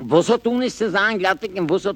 Was hat du nicht zu sagen, glattig, und was